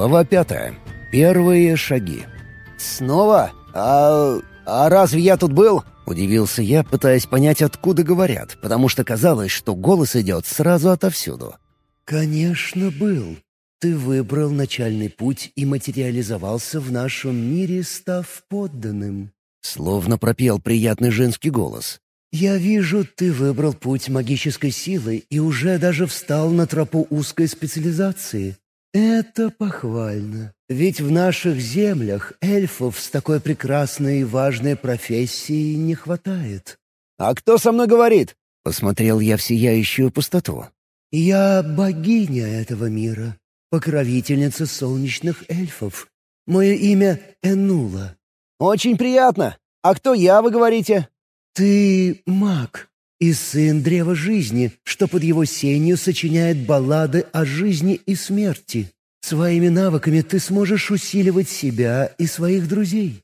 Глава пятая. Первые шаги. «Снова? А... а разве я тут был?» — удивился я, пытаясь понять, откуда говорят, потому что казалось, что голос идет сразу отовсюду. «Конечно, был. Ты выбрал начальный путь и материализовался в нашем мире, став подданным». Словно пропел приятный женский голос. «Я вижу, ты выбрал путь магической силы и уже даже встал на тропу узкой специализации. Это похвально. Ведь в наших землях эльфов с такой прекрасной и важной профессией не хватает». «А кто со мной говорит?» — посмотрел я в сияющую пустоту. «Я богиня этого мира, покровительница солнечных эльфов. Мое имя Энула». «Очень приятно. А кто я, вы говорите?» «Ты маг и сын древа жизни, что под его сенью сочиняет баллады о жизни и смерти. Своими навыками ты сможешь усиливать себя и своих друзей».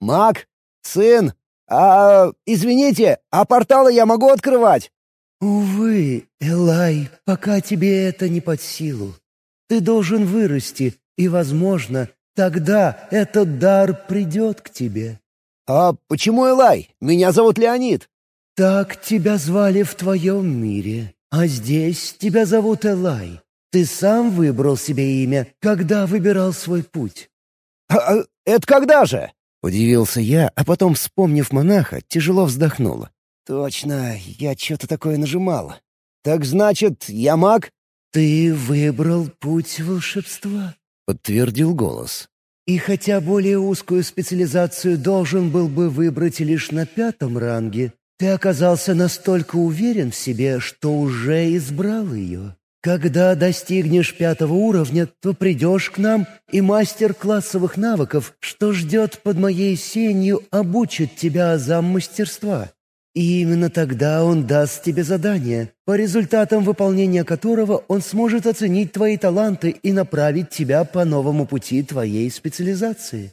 «Маг? Сын? А, извините, а порталы я могу открывать?» «Увы, Элай, пока тебе это не под силу. Ты должен вырасти, и, возможно, тогда этот дар придет к тебе». «А почему Элай? Меня зовут Леонид». «Так тебя звали в твоем мире, а здесь тебя зовут Элай. Ты сам выбрал себе имя, когда выбирал свой путь». «А, а это когда же?» — удивился я, а потом, вспомнив монаха, тяжело вздохнул. «Точно, я что-то такое нажимал. Так значит, я маг?» «Ты выбрал путь волшебства», — подтвердил голос. И хотя более узкую специализацию должен был бы выбрать лишь на пятом ранге, ты оказался настолько уверен в себе, что уже избрал ее. Когда достигнешь пятого уровня, то придешь к нам, и мастер классовых навыков, что ждет под моей сенью, обучит тебя азам мастерства. И именно тогда он даст тебе задание, по результатам выполнения которого он сможет оценить твои таланты и направить тебя по новому пути твоей специализации.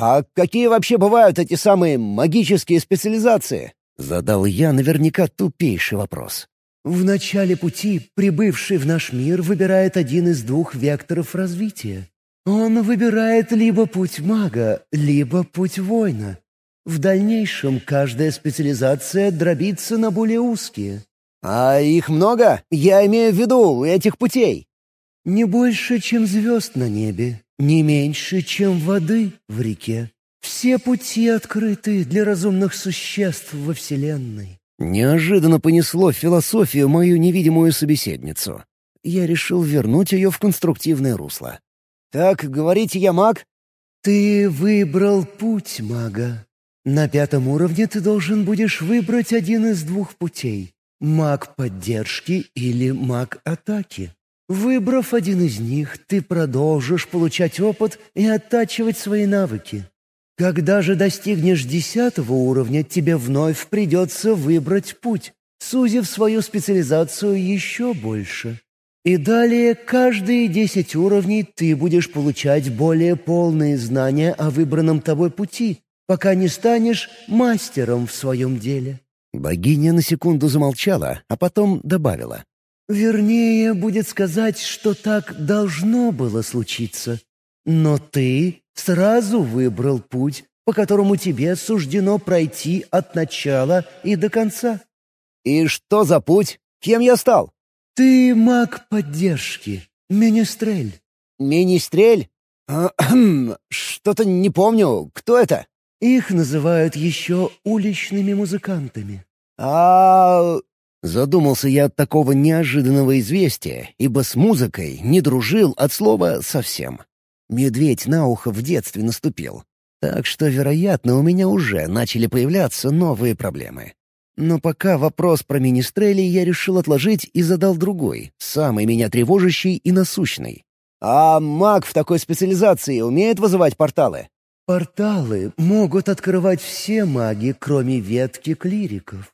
«А какие вообще бывают эти самые магические специализации?» — задал я наверняка тупейший вопрос. В начале пути прибывший в наш мир выбирает один из двух векторов развития. Он выбирает либо путь мага, либо путь воина. В дальнейшем каждая специализация дробится на более узкие. «А их много? Я имею в виду этих путей». «Не больше, чем звезд на небе, не меньше, чем воды в реке. Все пути открыты для разумных существ во Вселенной». Неожиданно понесло философию мою невидимую собеседницу. Я решил вернуть ее в конструктивное русло. «Так, говорите, я маг?» «Ты выбрал путь мага. На пятом уровне ты должен будешь выбрать один из двух путей — маг поддержки или маг атаки. Выбрав один из них, ты продолжишь получать опыт и оттачивать свои навыки. Когда же достигнешь десятого уровня, тебе вновь придется выбрать путь, сузив свою специализацию еще больше. И далее каждые десять уровней ты будешь получать более полные знания о выбранном тобой пути, пока не станешь мастером в своем деле». Богиня на секунду замолчала, а потом добавила. «Вернее, будет сказать, что так должно было случиться. Но ты сразу выбрал путь, по которому тебе суждено пройти от начала и до конца». «И что за путь? Кем я стал?» «Ты маг поддержки, Министрель». «Министрель? Что-то не помню. Кто это?» Их называют еще уличными музыкантами. А... Задумался я от такого неожиданного известия, ибо с музыкой не дружил от слова совсем. Медведь на ухо в детстве наступил. Так что, вероятно, у меня уже начали появляться новые проблемы. Но пока вопрос про министрели я решил отложить и задал другой, самый меня тревожащий и насущный. «А маг в такой специализации умеет вызывать порталы?» Порталы могут открывать все маги, кроме ветки клириков.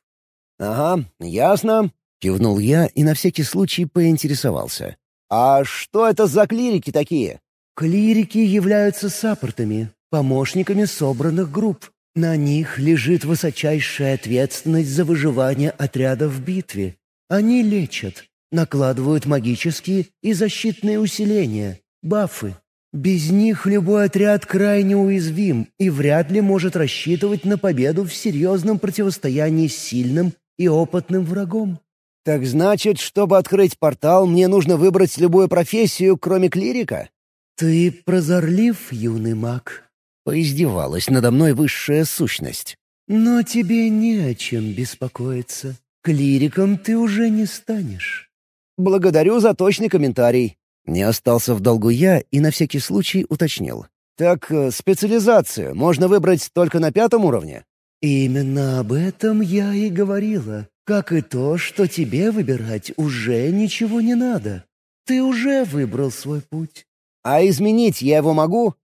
«Ага, ясно», — кивнул я и на всякий случай поинтересовался. «А что это за клирики такие?» «Клирики являются саппортами, помощниками собранных групп. На них лежит высочайшая ответственность за выживание отряда в битве. Они лечат, накладывают магические и защитные усиления, бафы. Без них любой отряд крайне уязвим и вряд ли может рассчитывать на победу в серьезном противостоянии с сильным и опытным врагом. «Так значит, чтобы открыть портал, мне нужно выбрать любую профессию, кроме клирика?» «Ты прозорлив, юный маг», — поиздевалась надо мной высшая сущность. «Но тебе не о чем беспокоиться. Клириком ты уже не станешь». «Благодарю за точный комментарий». Не остался в долгу я и на всякий случай уточнил. «Так э, специализацию можно выбрать только на пятом уровне?» «Именно об этом я и говорила. Как и то, что тебе выбирать уже ничего не надо. Ты уже выбрал свой путь». «А изменить я его могу?»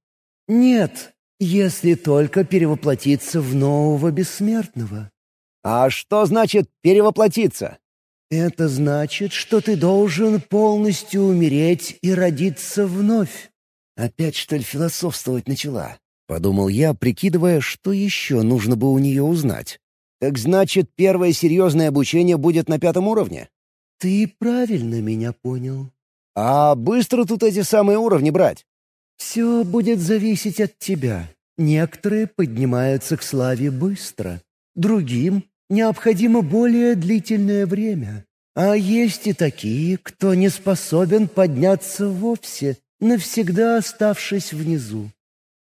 «Нет, если только перевоплотиться в нового бессмертного». «А что значит перевоплотиться?» «Это значит, что ты должен полностью умереть и родиться вновь». «Опять, что ли, философствовать начала?» — подумал я, прикидывая, что еще нужно бы у нее узнать. «Так значит, первое серьезное обучение будет на пятом уровне?» «Ты правильно меня понял». «А быстро тут эти самые уровни брать?» «Все будет зависеть от тебя. Некоторые поднимаются к славе быстро, другим необходимо более длительное время. А есть и такие, кто не способен подняться вовсе, навсегда оставшись внизу.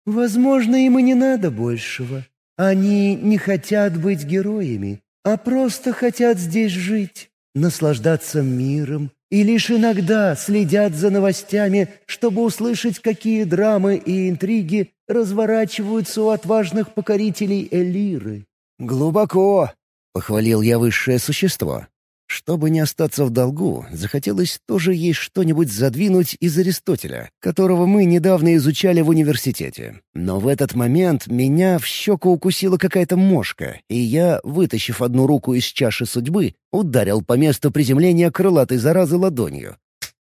Возможно, им и не надо большего. Они не хотят быть героями, а просто хотят здесь жить, наслаждаться миром, и лишь иногда следят за новостями, чтобы услышать, какие драмы и интриги разворачиваются у отважных покорителей Элиры. «Глубоко!» Похвалил я высшее существо. Чтобы не остаться в долгу, захотелось тоже ей что-нибудь задвинуть из Аристотеля, которого мы недавно изучали в университете. Но в этот момент меня в щеку укусила какая-то мошка, и я, вытащив одну руку из чаши судьбы, ударил по месту приземления крылатой заразы ладонью.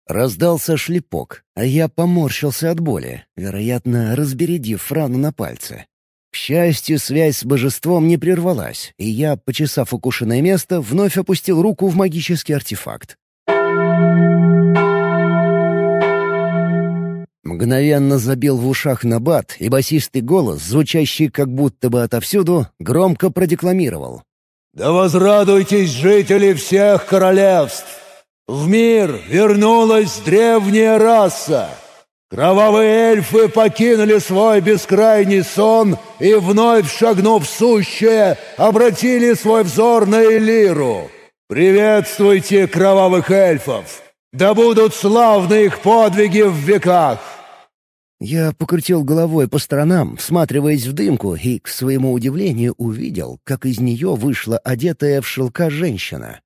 Раздался шлепок, а я поморщился от боли, вероятно, разбередив рану на пальце. К счастью, связь с божеством не прервалась, и я, почесав укушенное место, вновь опустил руку в магический артефакт. Мгновенно забил в ушах набат, и басистый голос, звучащий как будто бы отовсюду, громко продекламировал. «Да возрадуйтесь, жители всех королевств! В мир вернулась древняя раса!» Кровавые эльфы покинули свой бескрайний сон и, вновь шагнув в сущее, обратили свой взор на Элиру. «Приветствуйте кровавых эльфов! Да будут славны их подвиги в веках!» Я покрутил головой по сторонам, всматриваясь в дымку, и, к своему удивлению, увидел, как из нее вышла одетая в шелка женщина.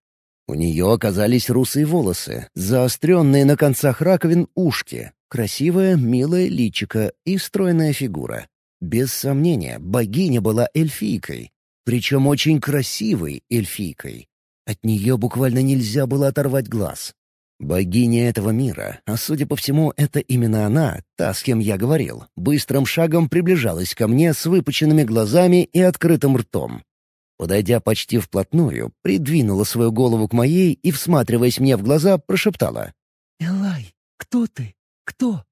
У нее оказались русые волосы, заостренные на концах раковин ушки, Красивая, милая личико и стройная фигура. Без сомнения, богиня была эльфийкой. Причем очень красивой эльфийкой. От нее буквально нельзя было оторвать глаз. Богиня этого мира, а судя по всему, это именно она, та, с кем я говорил, быстрым шагом приближалась ко мне с выпученными глазами и открытым ртом. Подойдя почти вплотную, придвинула свою голову к моей и, всматриваясь мне в глаза, прошептала. «Элай, кто ты?» «Кто?»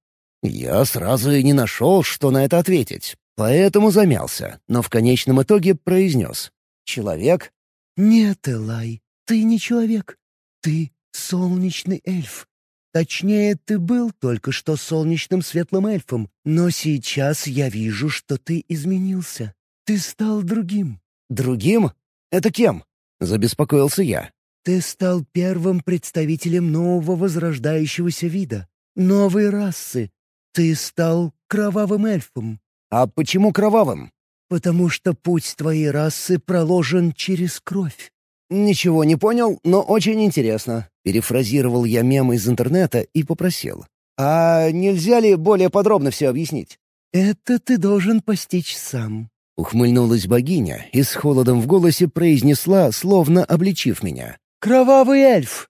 Я сразу и не нашел, что на это ответить, поэтому замялся, но в конечном итоге произнес. «Человек?» «Нет, Элай, ты не человек. Ты солнечный эльф. Точнее, ты был только что солнечным светлым эльфом, но сейчас я вижу, что ты изменился. Ты стал другим». «Другим? Это кем?» — забеспокоился я. «Ты стал первым представителем нового возрождающегося вида новой расы. Ты стал кровавым эльфом». «А почему кровавым?» «Потому что путь твоей расы проложен через кровь». «Ничего не понял, но очень интересно», — перефразировал я мем из интернета и попросил. «А нельзя ли более подробно все объяснить?» «Это ты должен постичь сам», — ухмыльнулась богиня и с холодом в голосе произнесла, словно обличив меня. «Кровавый эльф!»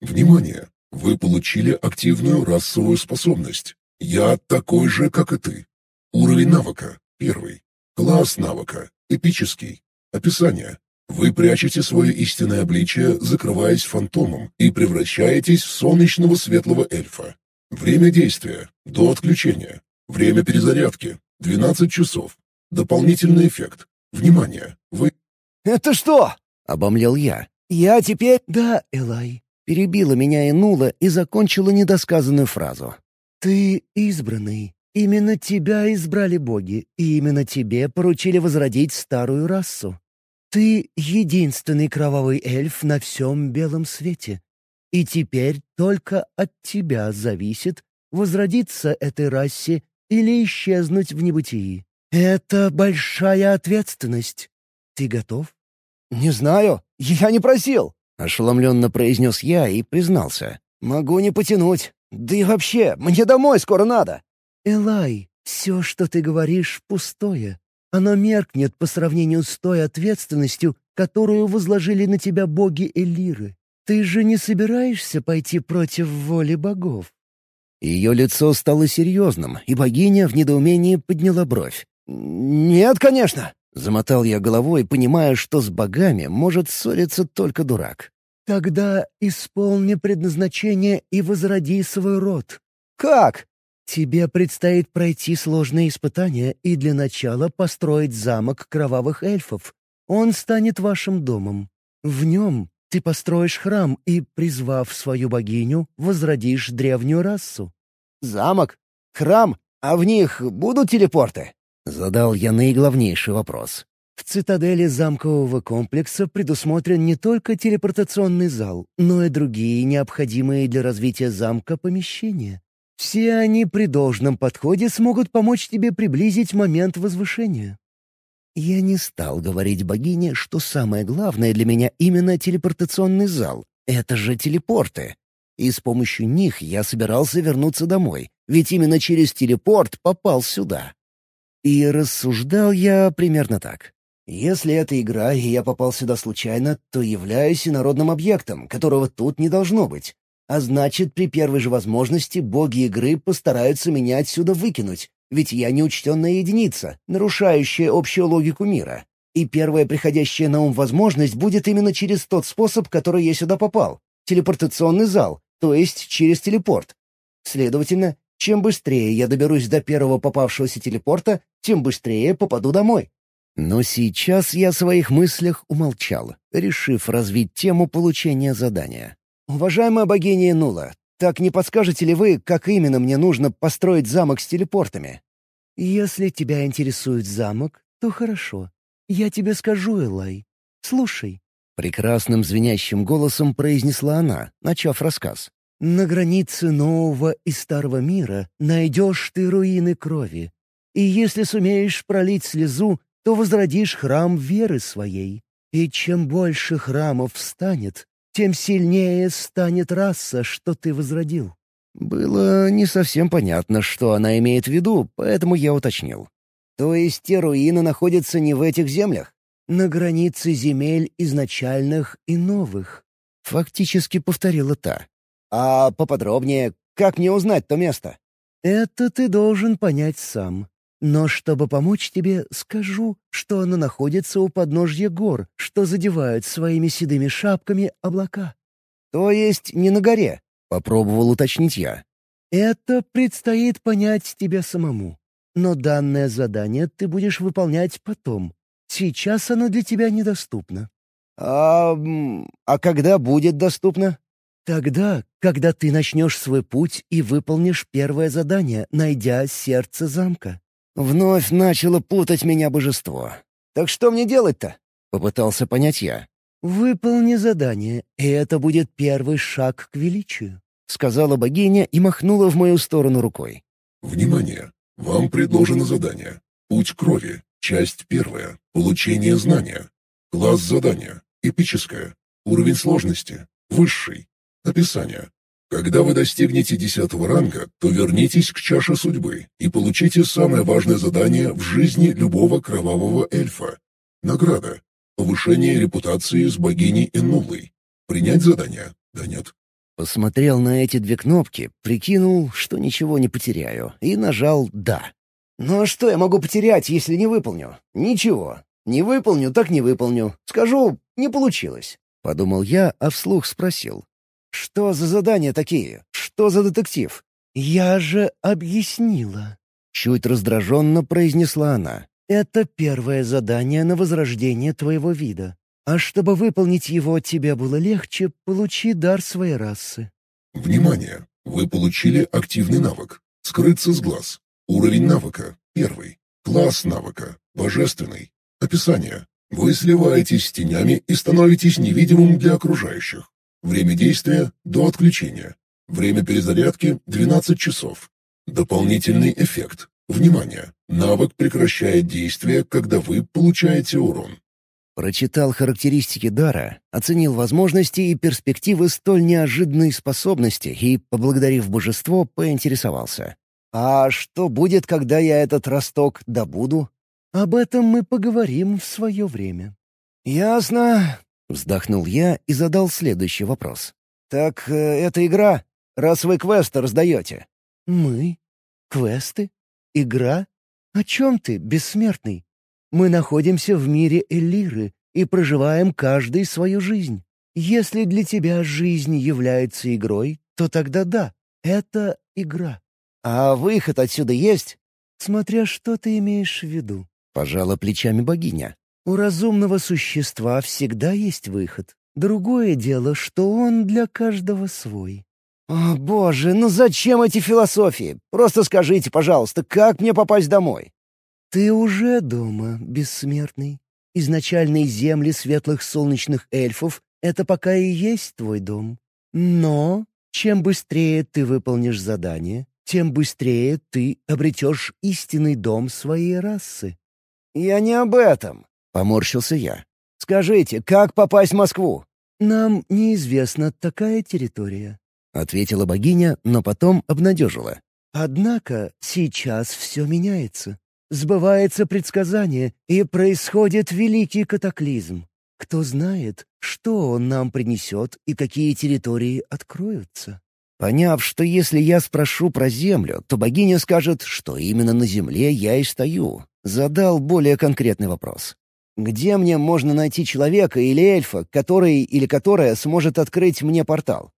«Внимание! Вы получили активную расовую способность. Я такой же, как и ты. Уровень навыка — первый. Класс навыка — эпический. Описание. Вы прячете свое истинное обличие, закрываясь фантомом, и превращаетесь в солнечного светлого эльфа. Время действия – до отключения. Время перезарядки – 12 часов. Дополнительный эффект. Внимание! Вы... «Это что?» — обомлел я. «Я теперь...» «Да, Элай», — перебила меня Инула и закончила недосказанную фразу. «Ты избранный. Именно тебя избрали боги, и именно тебе поручили возродить старую расу. Ты единственный кровавый эльф на всем белом свете. И теперь только от тебя зависит, возродиться этой расе или исчезнуть в небытии. Это большая ответственность. Ты готов? «Не знаю. Я не просил!» — ошеломленно произнес я и признался. «Могу не потянуть. Да и вообще, мне домой скоро надо!» «Элай, все, что ты говоришь, пустое. Оно меркнет по сравнению с той ответственностью, которую возложили на тебя боги Элиры. Ты же не собираешься пойти против воли богов?» Ее лицо стало серьезным, и богиня в недоумении подняла бровь. «Нет, конечно!» — замотал я головой, понимая, что с богами может ссориться только дурак. «Тогда исполни предназначение и возроди свой род». «Как?» «Тебе предстоит пройти сложные испытания и для начала построить замок кровавых эльфов. Он станет вашим домом. В нем ты построишь храм и, призвав свою богиню, возродишь древнюю расу». «Замок? Храм? А в них будут телепорты?» Задал я наиглавнейший вопрос. В цитадели замкового комплекса предусмотрен не только телепортационный зал, но и другие необходимые для развития замка помещения. Все они при должном подходе смогут помочь тебе приблизить момент возвышения. Я не стал говорить богине, что самое главное для меня именно телепортационный зал. Это же телепорты. И с помощью них я собирался вернуться домой, ведь именно через телепорт попал сюда. И рассуждал я примерно так. Если это игра, и я попал сюда случайно, то являюсь инородным объектом, которого тут не должно быть. А значит, при первой же возможности боги игры постараются меня отсюда выкинуть, ведь я неучтенная единица, нарушающая общую логику мира. И первая приходящая на ум возможность будет именно через тот способ, который я сюда попал — телепортационный зал, то есть через телепорт. Следовательно, чем быстрее я доберусь до первого попавшегося телепорта, тем быстрее попаду домой. Но сейчас я в своих мыслях умолчал, решив развить тему получения задания. «Уважаемая богиня Нула, так не подскажете ли вы, как именно мне нужно построить замок с телепортами?» «Если тебя интересует замок, то хорошо. Я тебе скажу, Элай. Слушай». Прекрасным звенящим голосом произнесла она, начав рассказ. «На границе нового и старого мира найдешь ты руины крови. И если сумеешь пролить слезу, то возродишь храм веры своей. И чем больше храмов встанет, тем сильнее станет раса, что ты возродил». Было не совсем понятно, что она имеет в виду, поэтому я уточнил. «То есть те руины находятся не в этих землях?» «На границе земель изначальных и новых», — фактически повторила та. «А поподробнее, как мне узнать то место?» «Это ты должен понять сам. Но чтобы помочь тебе, скажу, что оно находится у подножья гор, что задевают своими седыми шапками облака». «То есть не на горе?» — попробовал уточнить я. «Это предстоит понять тебе самому. Но данное задание ты будешь выполнять потом. Сейчас оно для тебя недоступно». «А, а когда будет доступно?» «Тогда, когда ты начнешь свой путь и выполнишь первое задание, найдя сердце замка». Вновь начало путать меня божество. «Так что мне делать-то?» — попытался понять я. «Выполни задание, и это будет первый шаг к величию», — сказала богиня и махнула в мою сторону рукой. «Внимание! Вам предложено задание. Путь крови. Часть первая. Получение знания. Класс задания. Эпическое. Уровень сложности. Высший. Описание. Когда вы достигнете десятого ранга, то вернитесь к чаше судьбы и получите самое важное задание в жизни любого кровавого эльфа. Награда. Повышение репутации с богиней Энулой. Принять задание? Да нет. Посмотрел на эти две кнопки, прикинул, что ничего не потеряю, и нажал «Да». «Ну а что я могу потерять, если не выполню? Ничего. Не выполню, так не выполню. Скажу, не получилось». Подумал я, а вслух спросил. «Что за задания такие? Что за детектив? «Я же объяснила», — чуть раздраженно произнесла она. «Это первое задание на возрождение твоего вида. А чтобы выполнить его тебе было легче, получи дар своей расы». Внимание! Вы получили активный навык «Скрыться с глаз». Уровень навыка — первый. Класс навыка — божественный. Описание. Вы сливаетесь с тенями и становитесь невидимым для окружающих. Время действия — до отключения. Время перезарядки — 12 часов. Дополнительный эффект. Внимание! Навык прекращает действие, когда вы получаете урон. Прочитал характеристики дара, оценил возможности и перспективы столь неожиданной способности и, поблагодарив божество, поинтересовался. «А что будет, когда я этот росток добуду?» «Об этом мы поговорим в свое время». «Ясно», — вздохнул я и задал следующий вопрос. «Так э, это игра, раз вы квесты раздаете?» «Мы? Квесты? Игра? О чем ты, бессмертный? Мы находимся в мире Элиры и проживаем каждый свою жизнь. Если для тебя жизнь является игрой, то тогда да, это игра. А выход отсюда есть? Смотря что ты имеешь в виду. Пожала плечами богиня. У разумного существа всегда есть выход. Другое дело, что он для каждого свой. «О, боже, ну зачем эти философии? Просто скажите, пожалуйста, как мне попасть домой?» «Ты уже дома, бессмертный. Изначальные земли светлых солнечных эльфов — это пока и есть твой дом. Но чем быстрее ты выполнишь задание, тем быстрее ты обретешь истинный дом своей расы». «Я не об этом», — поморщился я. «Скажите, как попасть в Москву?» «Нам неизвестна такая территория», — ответила богиня, но потом обнадежила. «Однако сейчас все меняется. Сбывается предсказание, и происходит великий катаклизм. Кто знает, что он нам принесет и какие территории откроются. Поняв, что если я спрошу про Землю, то богиня скажет, что именно на Земле я и стою, задал более конкретный вопрос. Где мне можно найти человека или эльфа, который или которая сможет открыть мне портал?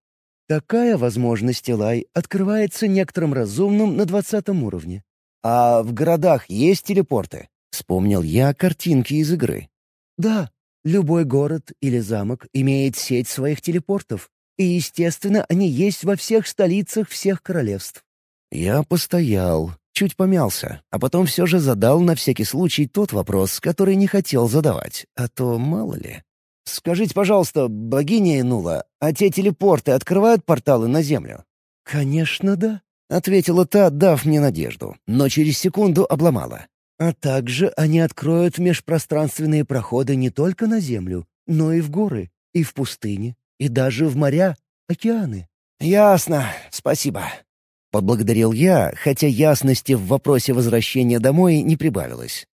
Такая возможность, Элай, открывается некоторым разумным на двадцатом уровне. «А в городах есть телепорты?» — вспомнил я картинки из игры. «Да, любой город или замок имеет сеть своих телепортов, и, естественно, они есть во всех столицах всех королевств». Я постоял, чуть помялся, а потом все же задал на всякий случай тот вопрос, который не хотел задавать, а то мало ли. «Скажите, пожалуйста, богиня Инула, а те телепорты открывают порталы на Землю?» «Конечно, да», — ответила та, дав мне надежду, но через секунду обломала. «А также они откроют межпространственные проходы не только на Землю, но и в горы, и в пустыне, и даже в моря, океаны». «Ясно, спасибо», — поблагодарил я, хотя ясности в вопросе возвращения домой не прибавилось.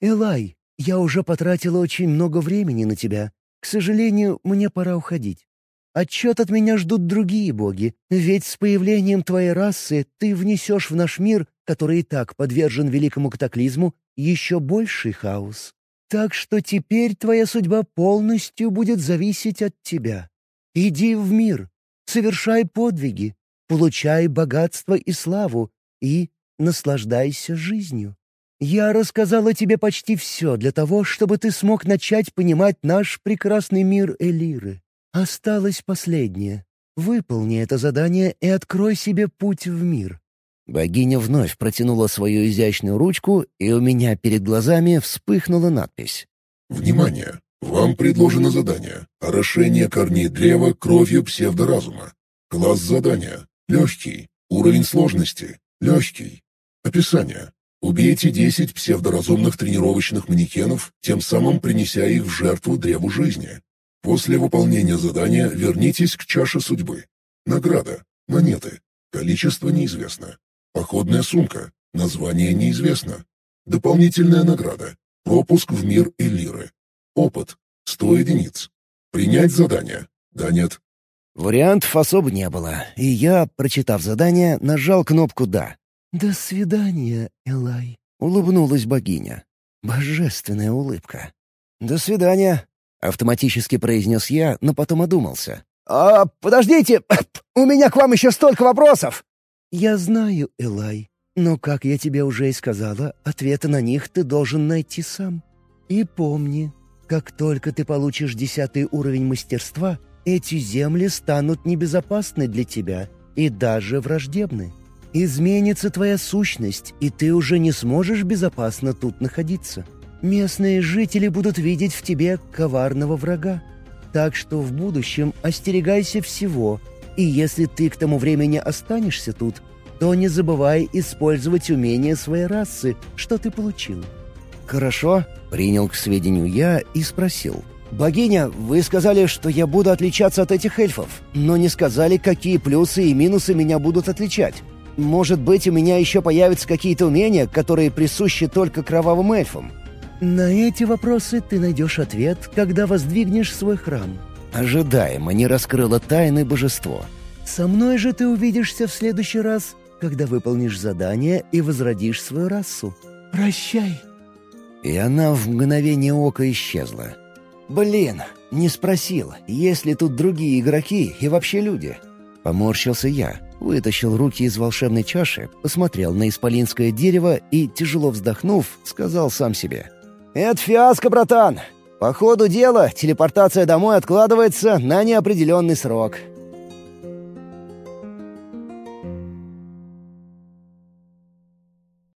«Элай, я уже потратила очень много времени на тебя. К сожалению, мне пора уходить. Отчет от меня ждут другие боги, ведь с появлением твоей расы ты внесешь в наш мир, который и так подвержен великому катаклизму, еще больший хаос. Так что теперь твоя судьба полностью будет зависеть от тебя. Иди в мир, совершай подвиги, получай богатство и славу и наслаждайся жизнью. Я рассказала тебе почти все для того, чтобы ты смог начать понимать наш прекрасный мир Элиры. Осталось последнее. Выполни это задание и открой себе путь в мир». Богиня вновь протянула свою изящную ручку, и у меня перед глазами вспыхнула надпись. «Внимание! Вам предложено задание — орошение корней древа кровью псевдоразума. Класс задания — легкий. Уровень сложности — легкий. Описание. Убейте 10 псевдоразумных тренировочных манекенов, тем самым принеся их в жертву древу жизни. После выполнения задания вернитесь к чаше судьбы. Награда. Монеты. Количество неизвестно. Походная сумка. Название неизвестно. Дополнительная награда. Пропуск в мир Элиры. Опыт. 100 единиц. Принять задание. Да нет. Вариантов особо не было, и я, прочитав задание, нажал кнопку «Да». «До свидания, Элай», — улыбнулась богиня. Божественная улыбка. «До свидания», Автоматически произнес я, но потом одумался. «А, подождите! У меня к вам еще столько вопросов!» «Я знаю, Элай, но, как я тебе уже и сказала, ответы на них ты должен найти сам. И помни, как только ты получишь десятый уровень мастерства, эти земли станут небезопасны для тебя и даже враждебны. Изменится твоя сущность, и ты уже не сможешь безопасно тут находиться. Местные жители будут видеть в тебе коварного врага. Так что в будущем остерегайся всего, и если ты к тому времени останешься тут, то не забывай использовать умения своей расы, что ты получил». «Хорошо», — принял к сведению я и спросил. «Богиня, вы сказали, что я буду отличаться от этих эльфов, но не сказали, какие плюсы и минусы меня будут отличать. Может быть, у меня еще появятся какие-то умения, которые присущи только кровавым эльфам?» «На эти вопросы ты найдешь ответ, когда воздвигнешь свой храм». Ожидаемо не раскрыло тайны божество. «Со мной же ты увидишься в следующий раз, когда выполнишь задание и возродишь свою расу. Прощай!» И она в мгновение ока исчезла. «Блин, не спросил, есть ли тут другие игроки и вообще люди?» Поморщился я, вытащил руки из волшебной чаши, посмотрел на исполинское дерево и, тяжело вздохнув, сказал сам себе. «Это фиаско, братан! По ходу дела телепортация домой откладывается на неопределенный срок.